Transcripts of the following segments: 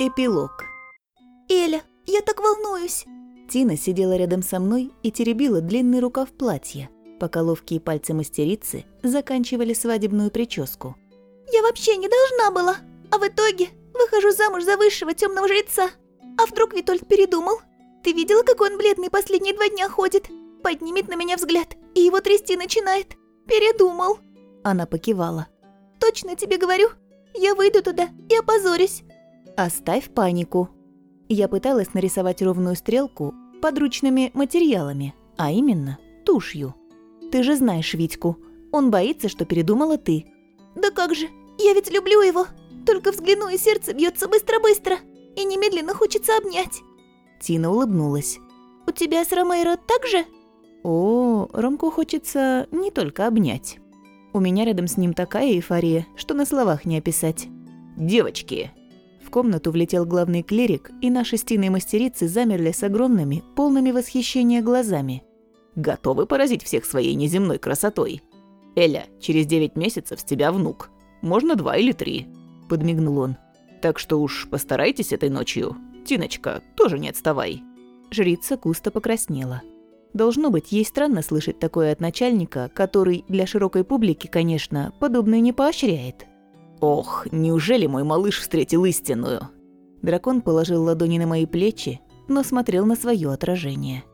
Эпилог. Эля, я так волнуюсь. Тина сидела рядом со мной и теребила длинный рукав платья, пока ловкие пальцы мастерицы заканчивали свадебную прическу. Я вообще не должна была, а в итоге выхожу замуж за высшего темного жреца. А вдруг Витольд передумал? Ты видела, какой он бледный последние два дня ходит? Поднимет на меня взгляд, и его трясти начинает. Передумал. Она покивала. Точно тебе говорю, я выйду туда и опозорюсь. Оставь панику. Я пыталась нарисовать ровную стрелку подручными материалами, а именно тушью. Ты же знаешь Витьку. Он боится, что передумала ты. Да как же, я ведь люблю его. Только взгляну, и сердце бьется быстро-быстро. И немедленно хочется обнять. Тина улыбнулась. У тебя с Ромейро так же? О, Ромку хочется не только обнять. У меня рядом с ним такая эйфория, что на словах не описать. «Девочки!» Комнату влетел главный клирик, и наши стены мастерицы замерли с огромными, полными восхищения глазами. «Готовы поразить всех своей неземной красотой? Эля, через девять месяцев с тебя внук. Можно два или три», – подмигнул он. «Так что уж постарайтесь этой ночью. Тиночка, тоже не отставай». Жрица густо покраснела. Должно быть, ей странно слышать такое от начальника, который для широкой публики, конечно, подобное не поощряет. «Ох, неужели мой малыш встретил истинную?» Дракон положил ладони на мои плечи, но смотрел на свое отражение.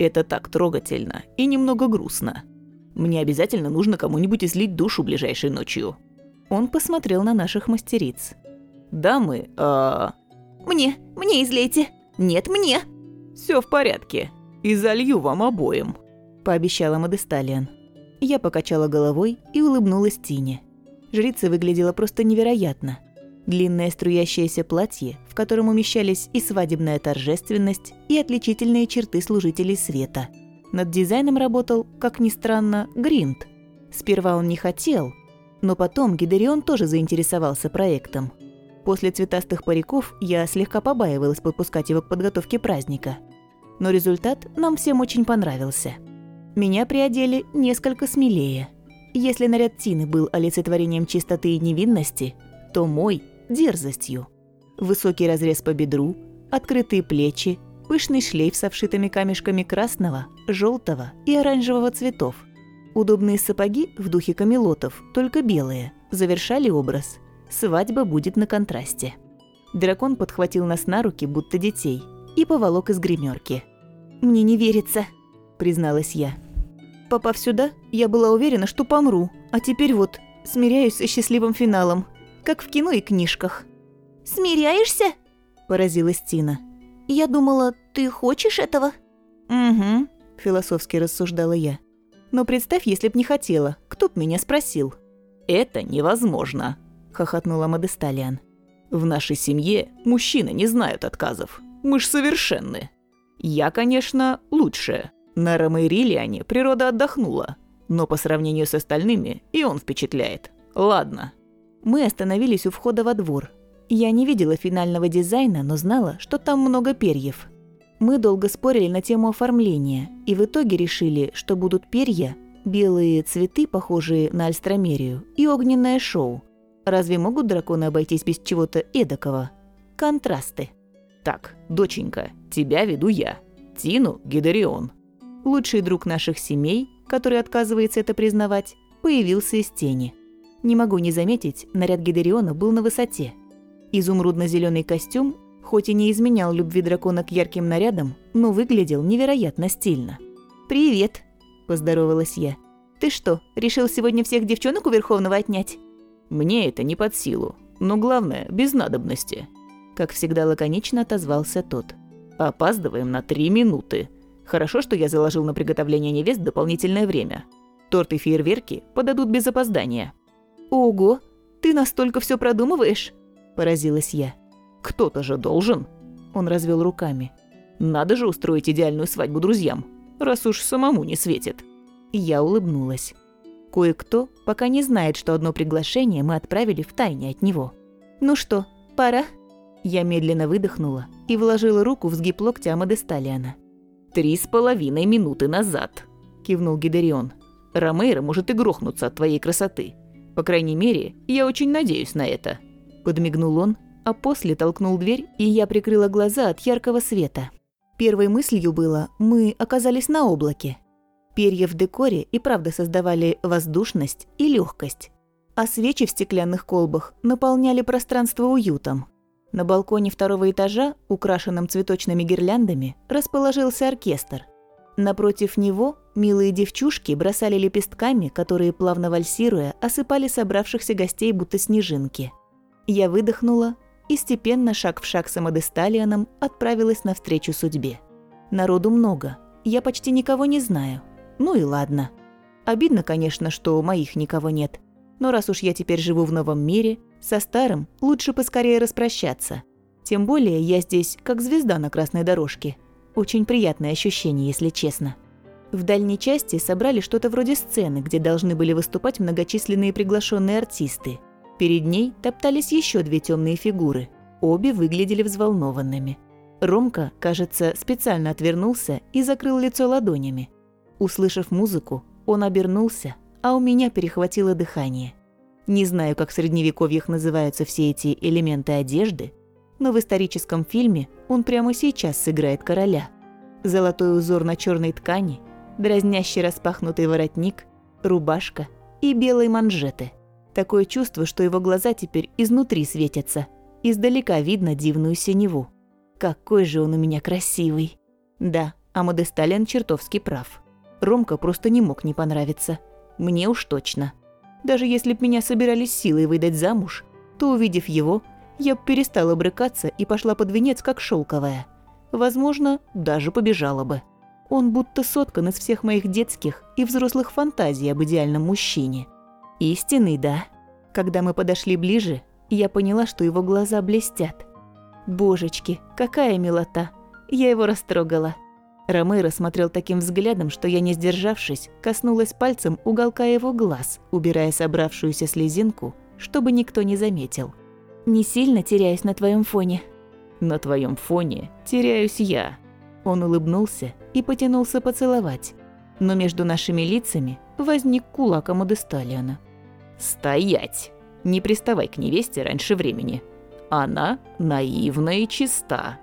«Это так трогательно и немного грустно. Мне обязательно нужно кому-нибудь излить душу ближайшей ночью». Он посмотрел на наших мастериц. «Дамы, а...» Мне, мне излейте. Нет, мне. Все в порядке. И залью вам обоим», – пообещала Модесталиан. Я покачала головой и улыбнулась Тине. Жрица выглядела просто невероятно. Длинное струящееся платье, в котором умещались и свадебная торжественность, и отличительные черты служителей света. Над дизайном работал, как ни странно, Гринд. Сперва он не хотел, но потом Гидерион тоже заинтересовался проектом. После цветастых париков я слегка побаивалась подпускать его к подготовке праздника. Но результат нам всем очень понравился. Меня приодели несколько смелее. Если наряд Тины был олицетворением чистоты и невинности, то мой – дерзостью. Высокий разрез по бедру, открытые плечи, пышный шлейф со вшитыми камешками красного, желтого и оранжевого цветов. Удобные сапоги в духе камелотов, только белые, завершали образ – Свадьба будет на контрасте. Дракон подхватил нас на руки, будто детей, и поволок из гримерки. «Мне не верится», – призналась я. Попав сюда, я была уверена, что помру, а теперь вот смиряюсь со счастливым финалом, как в кино и книжках. «Смиряешься?» – поразилась Тина. «Я думала, ты хочешь этого?» «Угу», – философски рассуждала я. «Но представь, если б не хотела, кто б меня спросил?» «Это невозможно», хохотнула Модесталиан. «В нашей семье мужчины не знают отказов. Мы ж совершенны. Я, конечно, лучше. На Ромейрилиане природа отдохнула. Но по сравнению с остальными и он впечатляет. Ладно». Мы остановились у входа во двор. Я не видела финального дизайна, но знала, что там много перьев. Мы долго спорили на тему оформления, и в итоге решили, что будут перья, белые цветы, похожие на альстромерию, и огненное шоу. Разве могут драконы обойтись без чего-то эдакого? Контрасты. Так, доченька, тебя веду я. Тину Гидерион. Лучший друг наших семей, который отказывается это признавать, появился из тени. Не могу не заметить, наряд Гидериона был на высоте. изумрудно зеленый костюм, хоть и не изменял любви дракона к ярким нарядам, но выглядел невероятно стильно. «Привет», – поздоровалась я. «Ты что, решил сегодня всех девчонок у Верховного отнять?» Мне это не под силу, но главное, без надобности. Как всегда лаконично отозвался тот. Опаздываем на три минуты. Хорошо, что я заложил на приготовление невест дополнительное время. Торт и фейерверки подадут без опоздания. Ого, ты настолько все продумываешь? Поразилась я. Кто-то же должен. Он развел руками. Надо же устроить идеальную свадьбу друзьям, раз уж самому не светит. Я улыбнулась. Кое-кто пока не знает, что одно приглашение мы отправили в тайне от него. «Ну что, пора?» Я медленно выдохнула и вложила руку в сгиб локтя Амадесталиана. «Три с половиной минуты назад», – кивнул Гидерион. «Ромейро может и грохнуться от твоей красоты. По крайней мере, я очень надеюсь на это», – подмигнул он, а после толкнул дверь, и я прикрыла глаза от яркого света. Первой мыслью было «мы оказались на облаке». Перья в декоре и правда создавали воздушность и легкость, а свечи в стеклянных колбах наполняли пространство уютом. На балконе второго этажа, украшенном цветочными гирляндами, расположился оркестр. Напротив него милые девчушки бросали лепестками, которые, плавно вальсируя, осыпали собравшихся гостей будто снежинки. Я выдохнула и степенно, шаг в шаг с Амадесталианом, отправилась навстречу судьбе. Народу много, я почти никого не знаю. Ну и ладно. Обидно, конечно, что у моих никого нет. Но раз уж я теперь живу в новом мире, со старым лучше поскорее распрощаться. Тем более я здесь как звезда на красной дорожке. Очень приятное ощущение, если честно. В дальней части собрали что-то вроде сцены, где должны были выступать многочисленные приглашенные артисты. Перед ней топтались еще две темные фигуры. Обе выглядели взволнованными. Ромка, кажется, специально отвернулся и закрыл лицо ладонями. Услышав музыку, он обернулся, а у меня перехватило дыхание. Не знаю, как в средневековьях называются все эти элементы одежды, но в историческом фильме он прямо сейчас сыграет короля. Золотой узор на черной ткани, дразнящий распахнутый воротник, рубашка и белые манжеты. Такое чувство, что его глаза теперь изнутри светятся. Издалека видно дивную синеву. Какой же он у меня красивый. Да, а Модестален чертовски прав. Ромка просто не мог не понравиться. Мне уж точно. Даже если б меня собирались силой выдать замуж, то, увидев его, я б перестала брыкаться и пошла под венец, как шелковая. Возможно, даже побежала бы. Он будто соткан из всех моих детских и взрослых фантазий об идеальном мужчине. Истинный, да. Когда мы подошли ближе, я поняла, что его глаза блестят. Божечки, какая милота. Я его растрогала. Ромеро смотрел таким взглядом, что я, не сдержавшись, коснулась пальцем уголка его глаз, убирая собравшуюся слезинку, чтобы никто не заметил. «Не сильно теряюсь на твоем фоне». «На твоем фоне теряюсь я». Он улыбнулся и потянулся поцеловать. Но между нашими лицами возник кулак Амадесталиана. «Стоять! Не приставай к невесте раньше времени. Она наивна и чиста».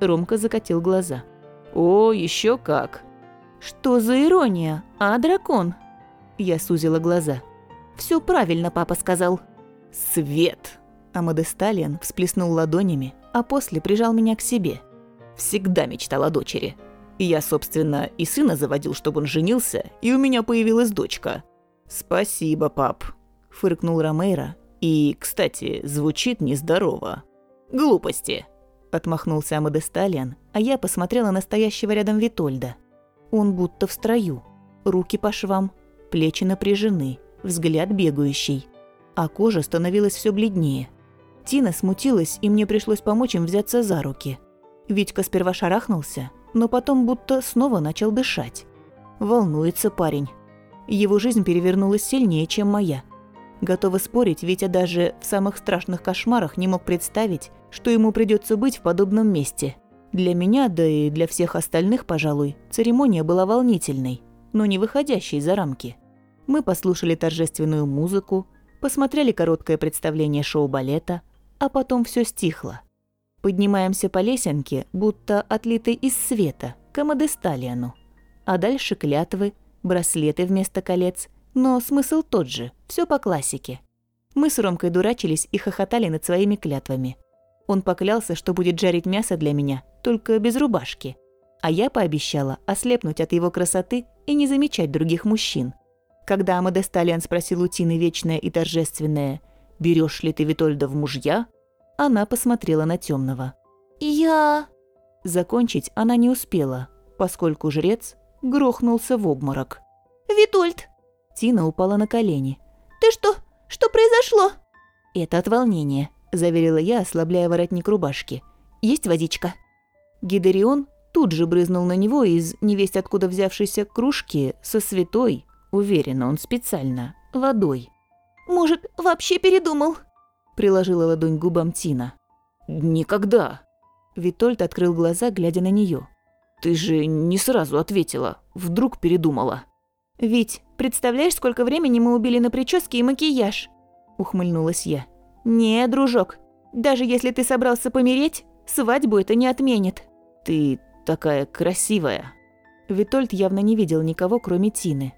Ромка закатил глаза. «О, еще как!» «Что за ирония, а, дракон?» Я сузила глаза. Все правильно папа сказал». «Свет!» Амаде Сталин всплеснул ладонями, а после прижал меня к себе. «Всегда мечтал о дочери. Я, собственно, и сына заводил, чтобы он женился, и у меня появилась дочка». «Спасибо, пап», – фыркнул Ромейро. «И, кстати, звучит нездорово». «Глупости», Отмахнулся Амаде Сталиан, а я посмотрела на стоящего рядом Витольда. Он будто в строю. Руки по швам, плечи напряжены, взгляд бегающий. А кожа становилась все бледнее. Тина смутилась, и мне пришлось помочь им взяться за руки. Витька сперва шарахнулся, но потом будто снова начал дышать. Волнуется парень. Его жизнь перевернулась сильнее, чем моя. Готова спорить, Витя даже в самых страшных кошмарах не мог представить, что ему придется быть в подобном месте. Для меня, да и для всех остальных, пожалуй, церемония была волнительной, но не выходящей за рамки. Мы послушали торжественную музыку, посмотрели короткое представление шоу-балета, а потом все стихло. Поднимаемся по лесенке, будто отлитой из света, к Амадесталиану. А дальше клятвы, браслеты вместо колец – но смысл тот же, все по классике. Мы с Ромкой дурачились и хохотали над своими клятвами. Он поклялся, что будет жарить мясо для меня, только без рубашки. А я пообещала ослепнуть от его красоты и не замечать других мужчин. Когда Амаде Сталиан спросил у Тины вечное и торжественное «Берешь ли ты Витольда в мужья?», она посмотрела на темного. «Я...» Закончить она не успела, поскольку жрец грохнулся в обморок. «Витольд!» Тина упала на колени. «Ты что? Что произошло?» «Это от волнения», – заверила я, ослабляя воротник рубашки. «Есть водичка?» Гидерион тут же брызнул на него из невесть откуда взявшейся кружки со святой, уверенно он специально, водой. «Может, вообще передумал?» – приложила ладонь к губам Тина. «Никогда!» Витольд открыл глаза, глядя на нее. «Ты же не сразу ответила. Вдруг передумала?» «Вить, представляешь, сколько времени мы убили на прическе и макияж?» – ухмыльнулась я. «Не, дружок, Даже если ты собрался помереть, свадьбу это не отменит. Ты такая красивая. Витольд явно не видел никого, кроме Тины.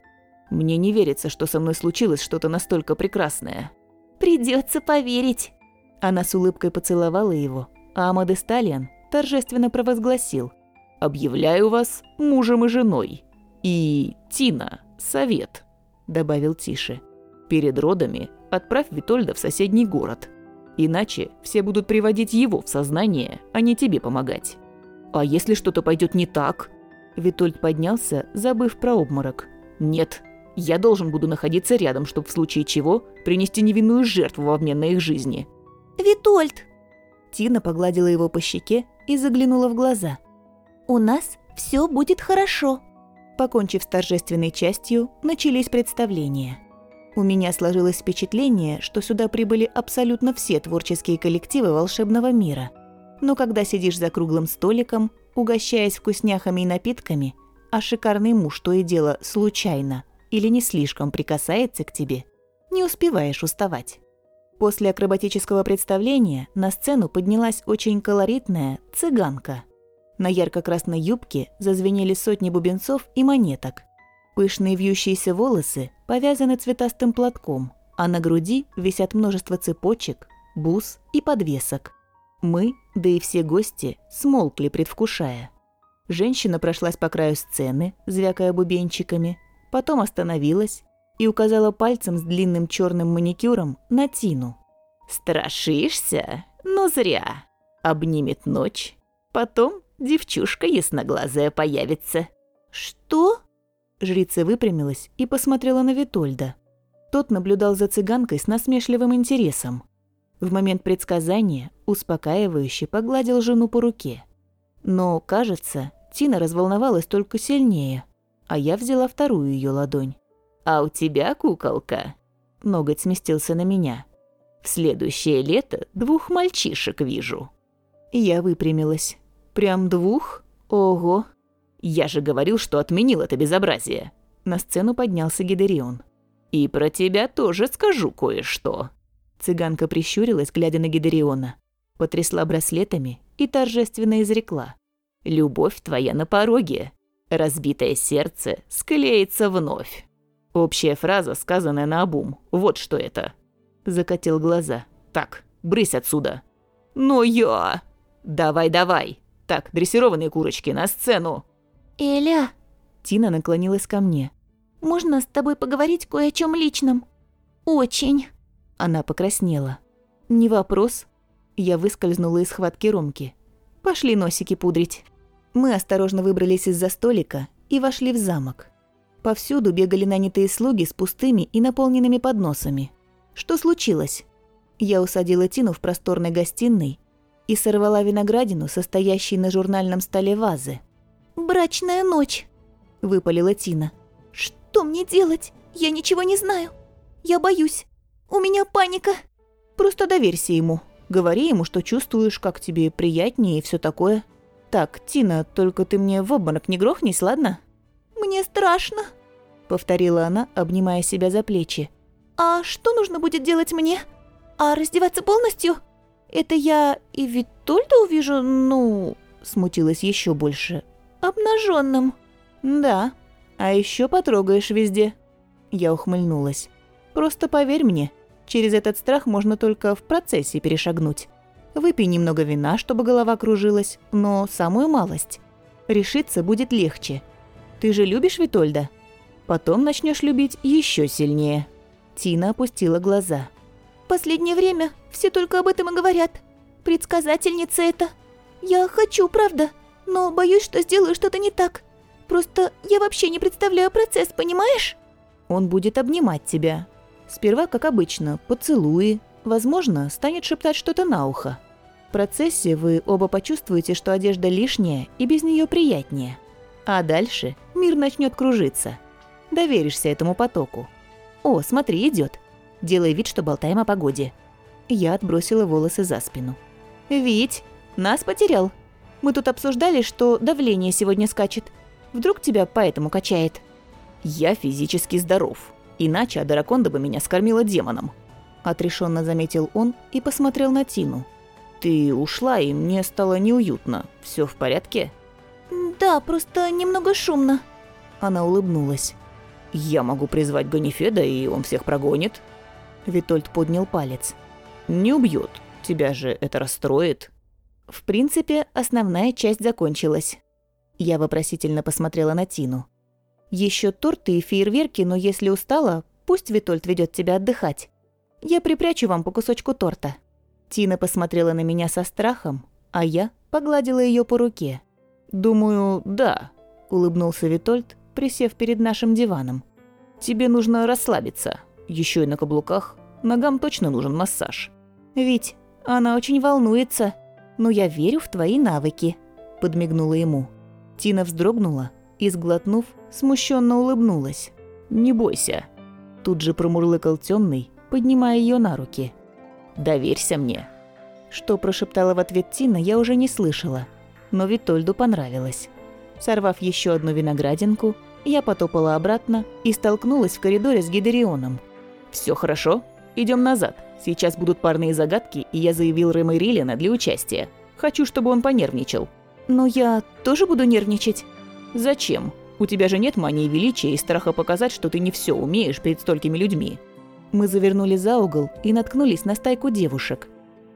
Мне не верится, что со мной случилось что-то настолько прекрасное. Придется поверить. Она с улыбкой поцеловала его, а Амады Сталиан торжественно провозгласил. «Объявляю вас мужем и женой. И, Тина, совет», – добавил тише. «Перед родами отправь Витольда в соседний город. Иначе все будут приводить его в сознание, а не тебе помогать. А если что-то пойдет не так?» Витольд поднялся, забыв про обморок. «Нет, я должен буду находиться рядом, чтобы в случае чего принести невинную жертву в обмен на их жизни». «Витольд!» Тина погладила его по щеке и заглянула в глаза. «У нас все будет хорошо». Покончив с торжественной частью, начались представления. У меня сложилось впечатление, что сюда прибыли абсолютно все творческие коллективы волшебного мира. Но когда сидишь за круглым столиком, угощаясь вкусняхами и напитками, а шикарный муж то и дело случайно или не слишком прикасается к тебе, не успеваешь уставать. После акробатического представления на сцену поднялась очень колоритная цыганка. На ярко-красной юбке зазвенели сотни бубенцов и монеток. Пышные вьющиеся волосы повязаны цветастым платком, а на груди висят множество цепочек, бус и подвесок. Мы, да и все гости, смолкли, предвкушая. Женщина прошлась по краю сцены, звякая бубенчиками, потом остановилась и указала пальцем с длинным черным маникюром на Тину. «Страшишься? Ну зря. Обнимет ночь. Потом девчушка ясноглазая появится». «Что?» Жрица выпрямилась и посмотрела на Витольда. Тот наблюдал за цыганкой с насмешливым интересом. В момент предсказания успокаивающе погладил жену по руке. Но, кажется, Тина разволновалась только сильнее, а я взяла вторую ее ладонь. «А у тебя, куколка?» Ноготь сместился на меня. «В следующее лето двух мальчишек вижу». Я выпрямилась. «Прям двух? Ого!» «Я же говорил, что отменил это безобразие!» На сцену поднялся Гидерион. «И про тебя тоже скажу кое-что!» Цыганка прищурилась, глядя на Гидериона, потрясла браслетами и торжественно изрекла. «Любовь твоя на пороге. Разбитое сердце склеится вновь». Общая фраза, сказанная на обум. Вот что это. Закатил глаза. Так, брысь отсюда. Но я... Давай, давай. Так, дрессированные курочки, на сцену. Эля. Тина наклонилась ко мне. Можно с тобой поговорить кое о чем личном? Очень. Она покраснела. Не вопрос. Я выскользнула из схватки Ромки. Пошли носики пудрить. Мы осторожно выбрались из-за столика и вошли в замок. Повсюду бегали нанятые слуги с пустыми и наполненными подносами. Что случилось? Я усадила Тину в просторной гостиной и сорвала виноградину, состоящей на журнальном столе вазы. «Брачная ночь», – выпалила Тина. «Что мне делать? Я ничего не знаю. Я боюсь. У меня паника». «Просто доверься ему. Говори ему, что чувствуешь, как тебе приятнее и все такое. Так, Тина, только ты мне в обморок не грохнись, ладно?» «Мне страшно», — повторила она, обнимая себя за плечи. «А что нужно будет делать мне? А раздеваться полностью? Это я и Витольда увижу, ну...» Смутилась еще больше. «Обнаженным». «Да. А еще потрогаешь везде». Я ухмыльнулась. «Просто поверь мне, через этот страх можно только в процессе перешагнуть. Выпей немного вина, чтобы голова кружилась, но самую малость. Решиться будет легче». Ты же любишь Витольда? Потом начнешь любить еще сильнее». Тина опустила глаза. «Последнее время все только об этом и говорят. Предсказательница это. Я хочу, правда, но боюсь, что сделаю что-то не так. Просто я вообще не представляю процесс, понимаешь?» Он будет обнимать тебя. Сперва, как обычно, поцелуи. Возможно, станет шептать что-то на ухо. В процессе вы оба почувствуете, что одежда лишняя и без нее приятнее. А дальше мир начнет кружиться. Доверишься этому потоку. О, смотри, идет. Делай вид, что болтаем о погоде. Я отбросила волосы за спину. Вить, нас потерял. Мы тут обсуждали, что давление сегодня скачет. Вдруг тебя поэтому качает? Я физически здоров. Иначе Адараконда бы меня скормила демоном. Отрешенно заметил он и посмотрел на Тину. Ты ушла, и мне стало неуютно. Все в порядке? Да, просто немного шумно. Она улыбнулась. Я могу призвать Ганифеда, и он всех прогонит. Витольд поднял палец. Не убьет. Тебя же это расстроит. В принципе, основная часть закончилась. Я вопросительно посмотрела на Тину. Еще торты и фейерверки, но если устала, пусть Витольд ведет тебя отдыхать. Я припрячу вам по кусочку торта. Тина посмотрела на меня со страхом, а я погладила ее по руке. «Думаю, да», – улыбнулся Витольд, присев перед нашим диваном. «Тебе нужно расслабиться. Еще и на каблуках. Ногам точно нужен массаж». «Вить, она очень волнуется. Но я верю в твои навыки», – подмигнула ему. Тина вздрогнула и, сглотнув, смущенно улыбнулась. «Не бойся», – тут же промурлыкал темный, поднимая ее на руки – Доверься мне». Что прошептала в ответ Тина, я уже не слышала, но Витольду понравилось. Сорвав еще одну виноградинку, я потопала обратно и столкнулась в коридоре с Гидерионом. Все хорошо? Идем назад. Сейчас будут парные загадки, и я заявил Рэма Риллина для участия. Хочу, чтобы он понервничал». «Но я тоже буду нервничать?» «Зачем? У тебя же нет мании величия и страха показать, что ты не все умеешь перед столькими людьми. Мы завернули за угол и наткнулись на стайку девушек.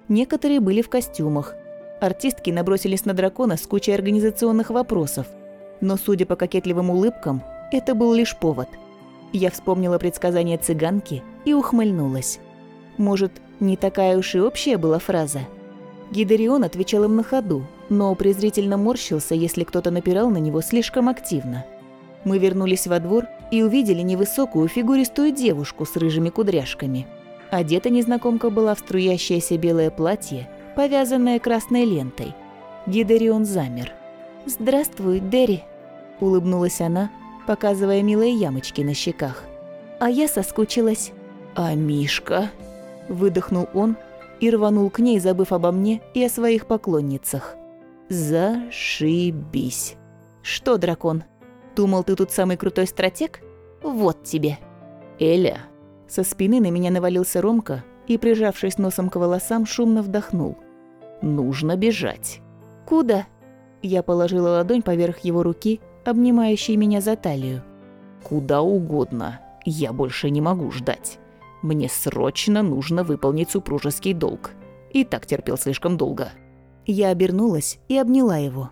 Некоторые были в костюмах. Артистки набросились на дракона с кучей организационных вопросов. Но, судя по кокетливым улыбкам, это был лишь повод. Я вспомнила предсказание цыганки и ухмыльнулась. Может, не такая уж и общая была фраза? Гидерион отвечал им на ходу, но презрительно морщился, если кто-то напирал на него слишком активно. Мы вернулись во двор и увидели невысокую фигуристую девушку с рыжими кудряшками. Одета незнакомка была в струящееся белое платье, повязанное красной лентой. Гидерион замер. «Здравствуй, Дерри», – улыбнулась она, показывая милые ямочки на щеках. «А я соскучилась». «А Мишка?» – выдохнул он и рванул к ней, забыв обо мне и о своих поклонницах. «Зашибись». «Что, дракон?» Думал, ты тут самый крутой стратег? Вот тебе. Эля. Со спины на меня навалился Ромка и, прижавшись носом к волосам, шумно вдохнул. Нужно бежать. Куда? Я положила ладонь поверх его руки, обнимающей меня за талию. Куда угодно. Я больше не могу ждать. Мне срочно нужно выполнить супружеский долг. И так терпел слишком долго. Я обернулась и обняла его.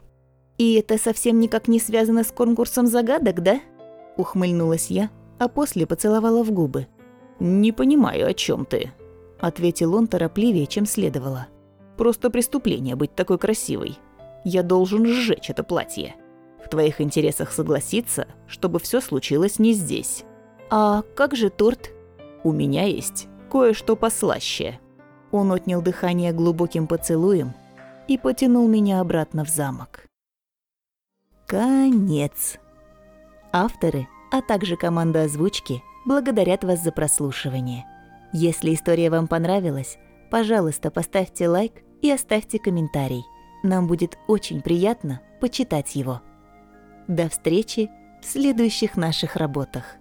«И это совсем никак не связано с конкурсом загадок, да?» Ухмыльнулась я, а после поцеловала в губы. «Не понимаю, о чем ты», – ответил он торопливее, чем следовало. «Просто преступление быть такой красивой. Я должен сжечь это платье. В твоих интересах согласиться, чтобы все случилось не здесь». «А как же торт?» «У меня есть кое-что послаще». Он отнял дыхание глубоким поцелуем и потянул меня обратно в замок. Конец. Авторы, а также команда озвучки благодарят вас за прослушивание. Если история вам понравилась, пожалуйста, поставьте лайк и оставьте комментарий. Нам будет очень приятно почитать его. До встречи в следующих наших работах.